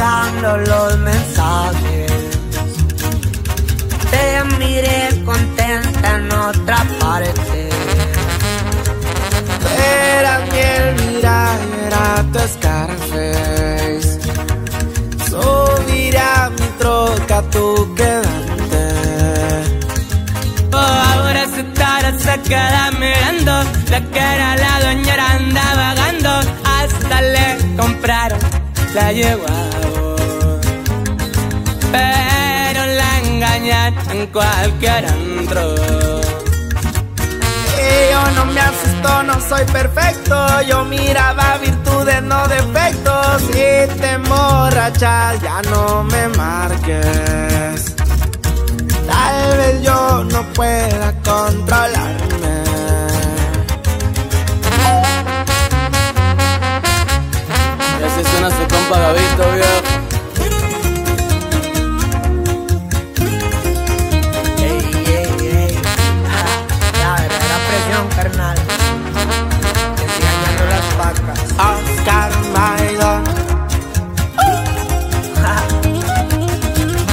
volando los mensajes. Te miré contenta en otra parte. Era mi Elvira y era tu Scarface. Subirá mi troca, tú quedante. Oh, ahora se estará sacada mirando la cara la doña andaba vagando. Hasta le compraron la yegua. Pero la engañan en cualquier antro. Yo no me asusto, no soy perfecto. Yo miraba virtudes, no defectos. Si te emborrachas, ya no me marques. Tal vez yo no pueda controlarme. Gabito, viejo. Ey, ey, ey. Ah, La verdadera presión, carnal. Yendo las vacas. Oscar Maidon.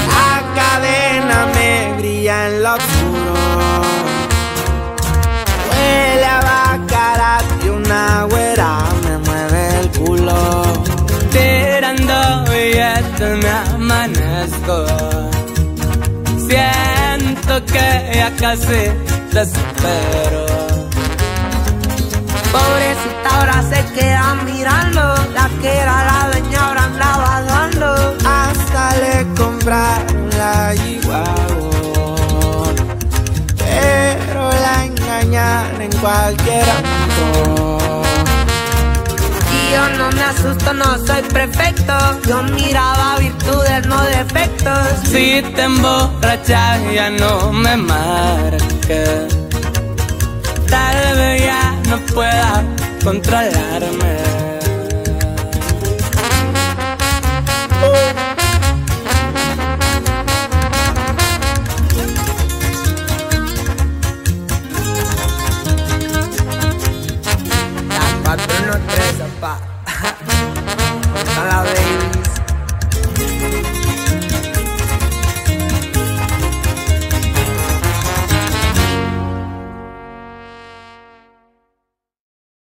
La cadena me brilla en lo oscuro. Me amanezco. Siento que ya casi desespero. Pobrecita ahora se queda mirando La que era la dueña ahora andaba dando Hasta le compraron la Chihuahua Pero la engañan en cualquier Y yo no me asusto, no soy perfecto Yo miraba virtudes, no defectos Si te emborrachas ya no me marques. Tal vez ya no pueda controlarme.